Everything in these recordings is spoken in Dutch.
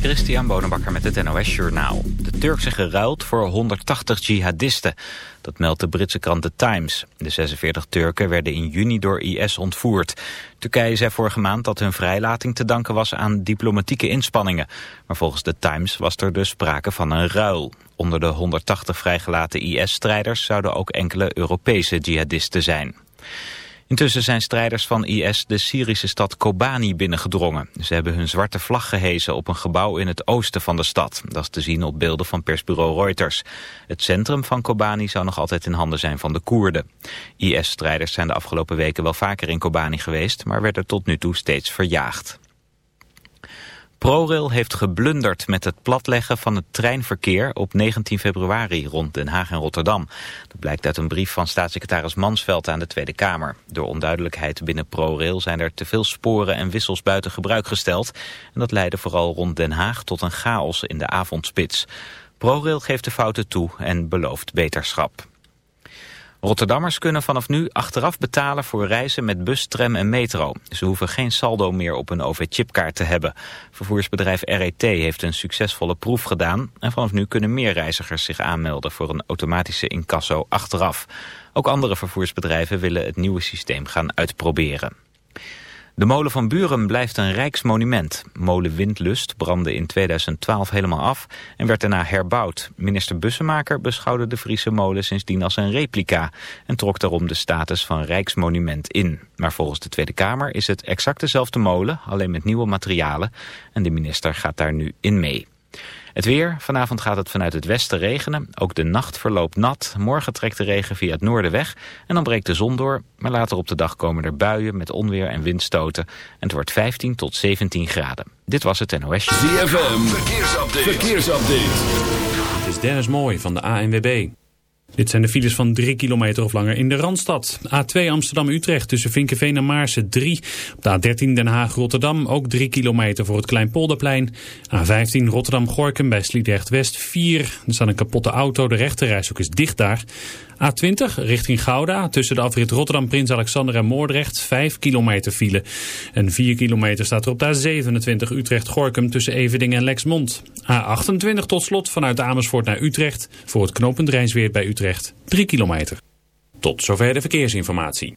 Christian Bonenbakker met het NOS Journaal. De Turkse geruild voor 180 jihadisten. Dat meldt de Britse krant The Times. De 46 Turken werden in juni door IS ontvoerd. Turkije zei vorige maand dat hun vrijlating te danken was aan diplomatieke inspanningen. Maar volgens The Times was er dus sprake van een ruil. Onder de 180 vrijgelaten IS-strijders zouden ook enkele Europese jihadisten zijn. Intussen zijn strijders van IS de Syrische stad Kobani binnengedrongen. Ze hebben hun zwarte vlag gehezen op een gebouw in het oosten van de stad. Dat is te zien op beelden van persbureau Reuters. Het centrum van Kobani zou nog altijd in handen zijn van de Koerden. IS-strijders zijn de afgelopen weken wel vaker in Kobani geweest... maar werden tot nu toe steeds verjaagd. ProRail heeft geblunderd met het platleggen van het treinverkeer op 19 februari rond Den Haag en Rotterdam. Dat blijkt uit een brief van staatssecretaris Mansveld aan de Tweede Kamer. Door onduidelijkheid binnen ProRail zijn er te veel sporen en wissels buiten gebruik gesteld. En dat leidde vooral rond Den Haag tot een chaos in de avondspits. ProRail geeft de fouten toe en belooft beterschap. Rotterdammers kunnen vanaf nu achteraf betalen voor reizen met bus, tram en metro. Ze hoeven geen saldo meer op hun OV-chipkaart te hebben. Vervoersbedrijf RET heeft een succesvolle proef gedaan... en vanaf nu kunnen meer reizigers zich aanmelden voor een automatische incasso achteraf. Ook andere vervoersbedrijven willen het nieuwe systeem gaan uitproberen. De molen van Buren blijft een rijksmonument. Molen Windlust brandde in 2012 helemaal af en werd daarna herbouwd. Minister Bussemaker beschouwde de Friese molen sindsdien als een replica... en trok daarom de status van rijksmonument in. Maar volgens de Tweede Kamer is het exact dezelfde molen, alleen met nieuwe materialen... en de minister gaat daar nu in mee. Het weer. Vanavond gaat het vanuit het westen regenen. Ook de nacht verloopt nat. Morgen trekt de regen via het noorden weg. En dan breekt de zon door. Maar later op de dag komen er buien met onweer en windstoten. En het wordt 15 tot 17 graden. Dit was het NOS. ZFM. Verkeersupdate. Verkeersupdate. Het is Dennis Mooi van de ANWB. Dit zijn de files van 3 kilometer of langer in de Randstad. A2 Amsterdam-Utrecht tussen Vinkenveen en Maarsen 3. Op de A13 Den Haag-Rotterdam ook 3 kilometer voor het Kleinpolderplein. A15 Rotterdam-Gorkum bij Sliedrecht-West 4. Er staat een kapotte auto, de rechterreis ook is dicht daar. A20 richting Gouda tussen de afrit Rotterdam, Prins Alexander en Moordrecht 5 kilometer file. En 4 kilometer staat er op de A27 Utrecht-Gorkum tussen Eveding en Lexmond. A28 tot slot vanuit Amersfoort naar Utrecht voor het knooppunt Rijnsweert bij Utrecht 3 kilometer. Tot zover de verkeersinformatie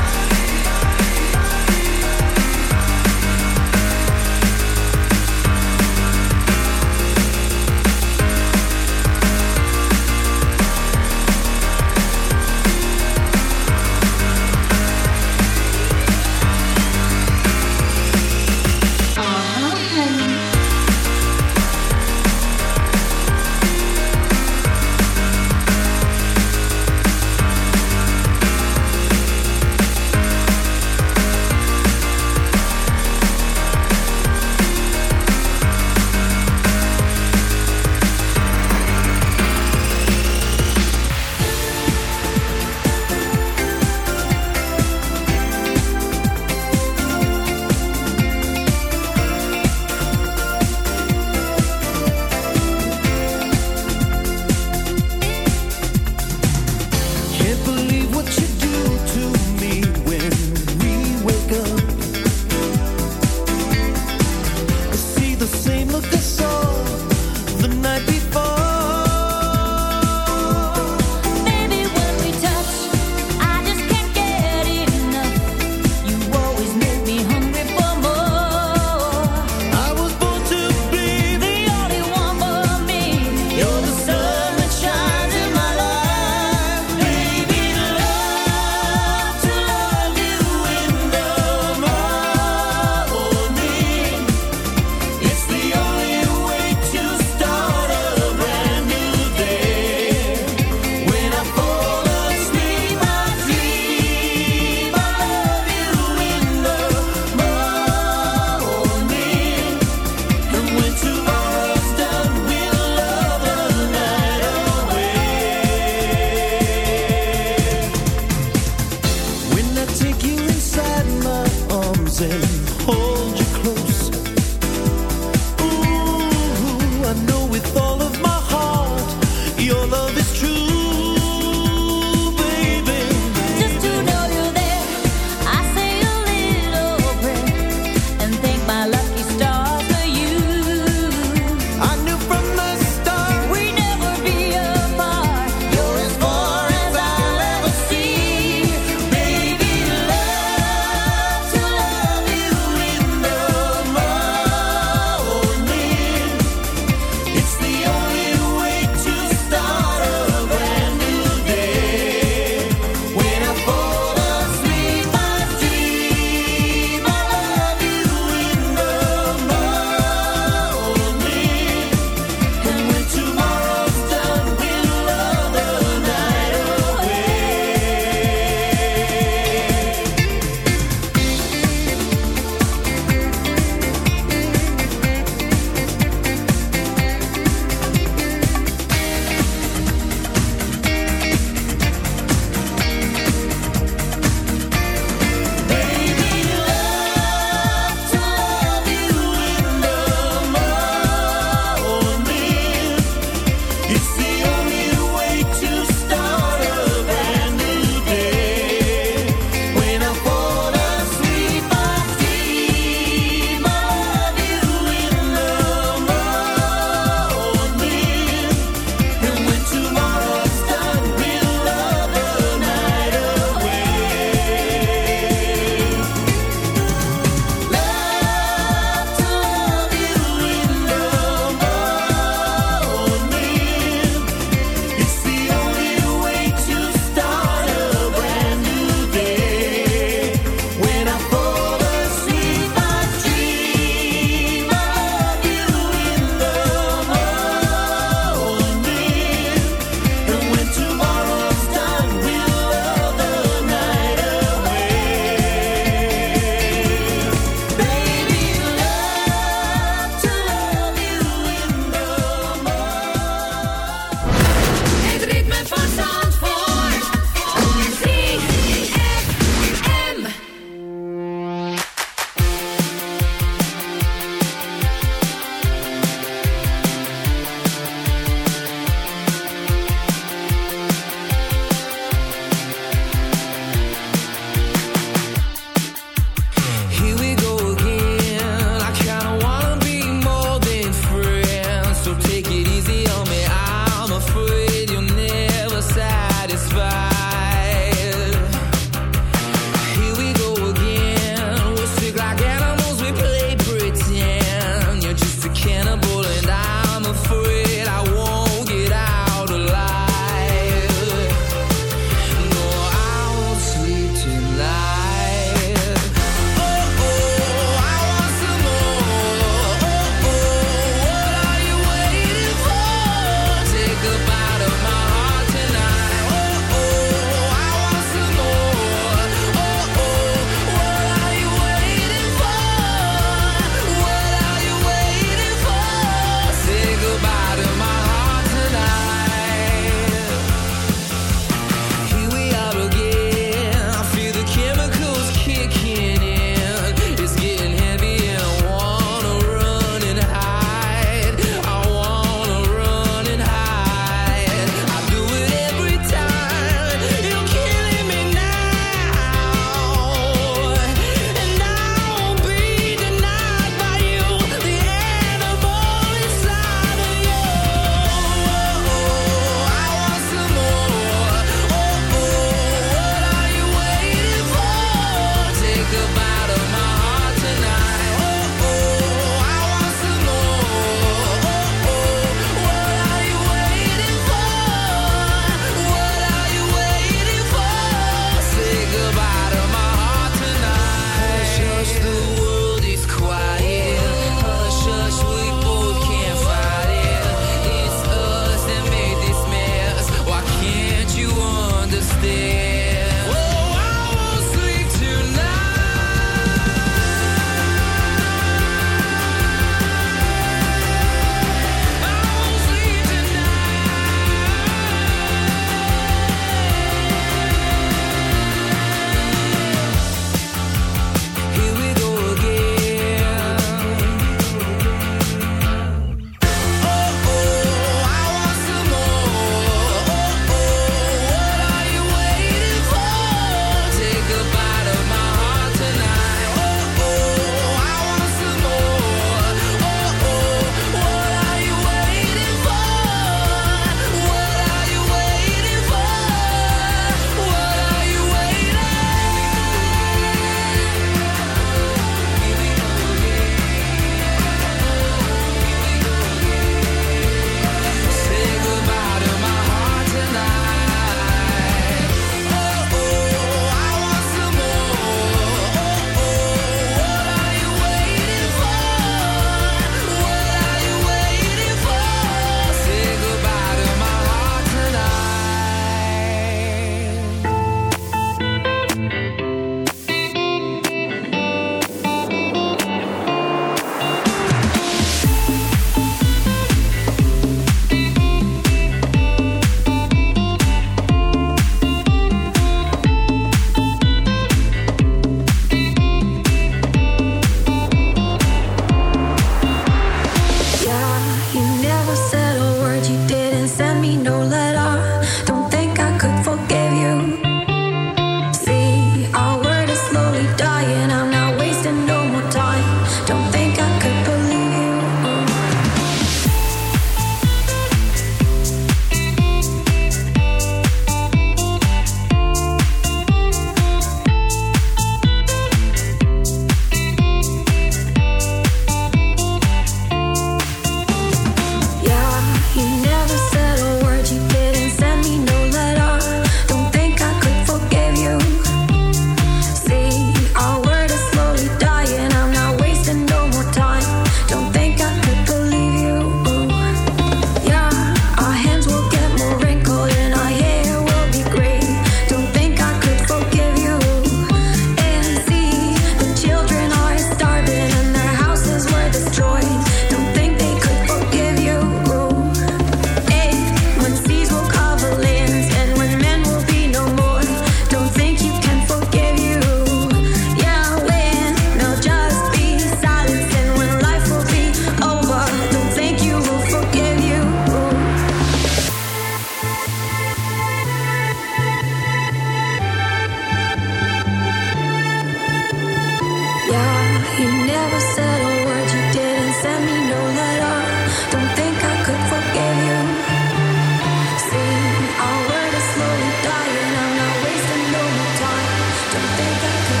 don't think I could.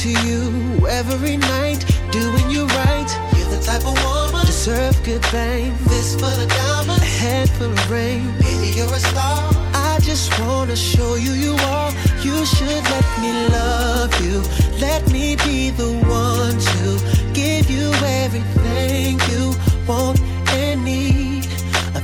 To you every night, doing you right. You're the type of woman deserve good things. This for the diamonds, a head full of rain. Baby, you're a star. I just wanna show you you are. You should let me love you. Let me be the one to give you everything you want.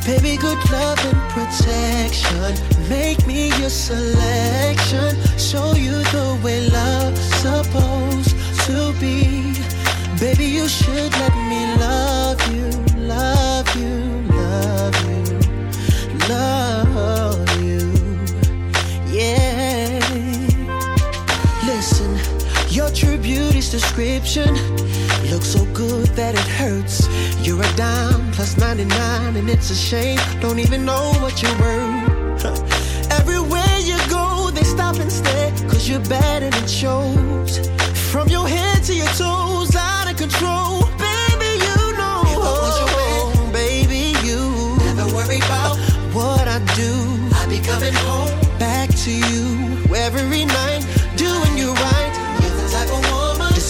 Baby, good love and protection. Make me your selection. Show you the way love's supposed to be. Baby, you should let me love you, love you, love you, love you. Yeah. Listen, your true beauty's description looks so good that it hurts. You're a dime plus 99, and it's a shame. Don't even know what you're worth. Everywhere you go, they stop and stare, cause you're and it shows.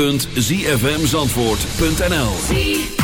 www.zfmzandvoort.nl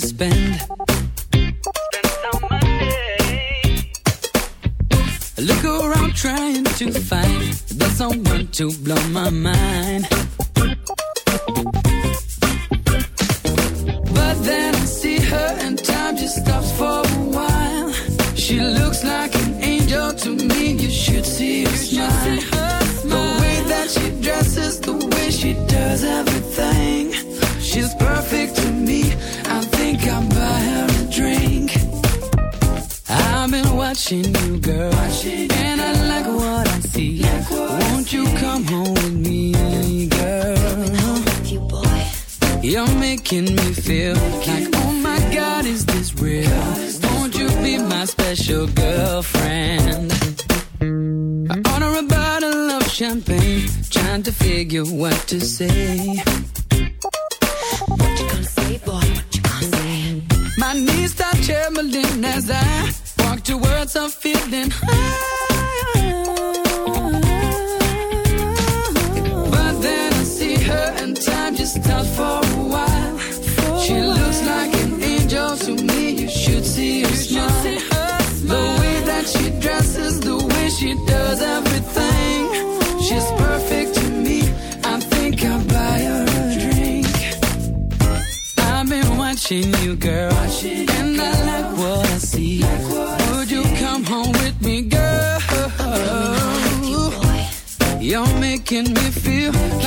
to spend. Look around trying to find the someone to blow my mind. Making me feel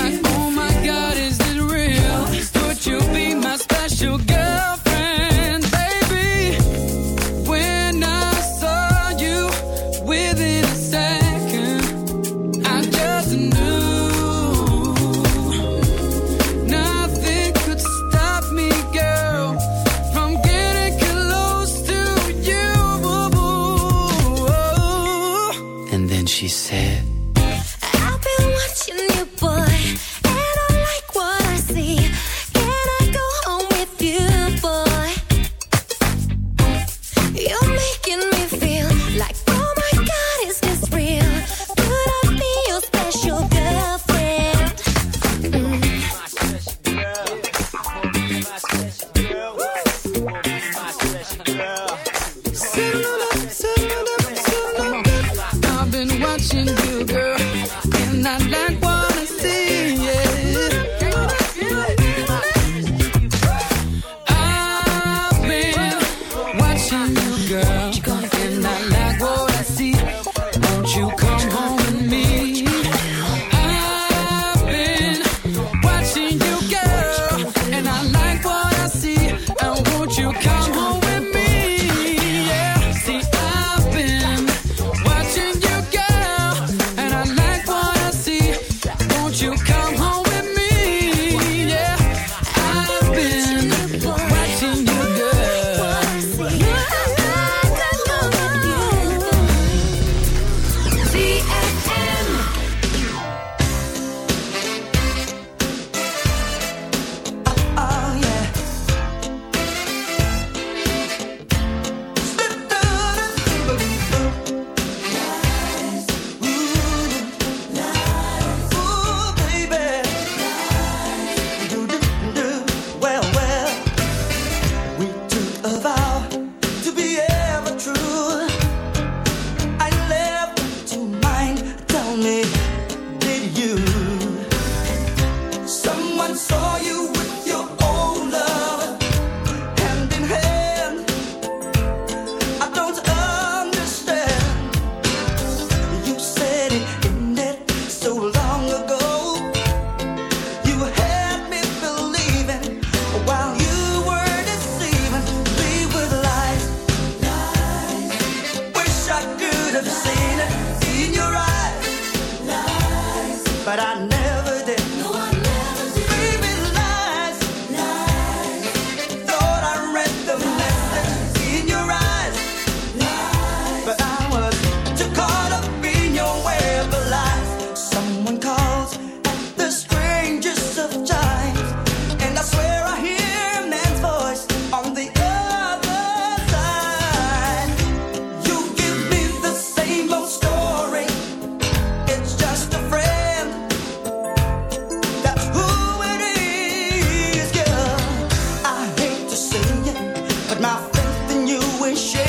nothing you wish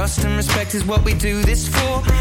trust and respect is what we do this for.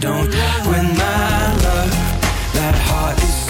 Don't win my love. That heart is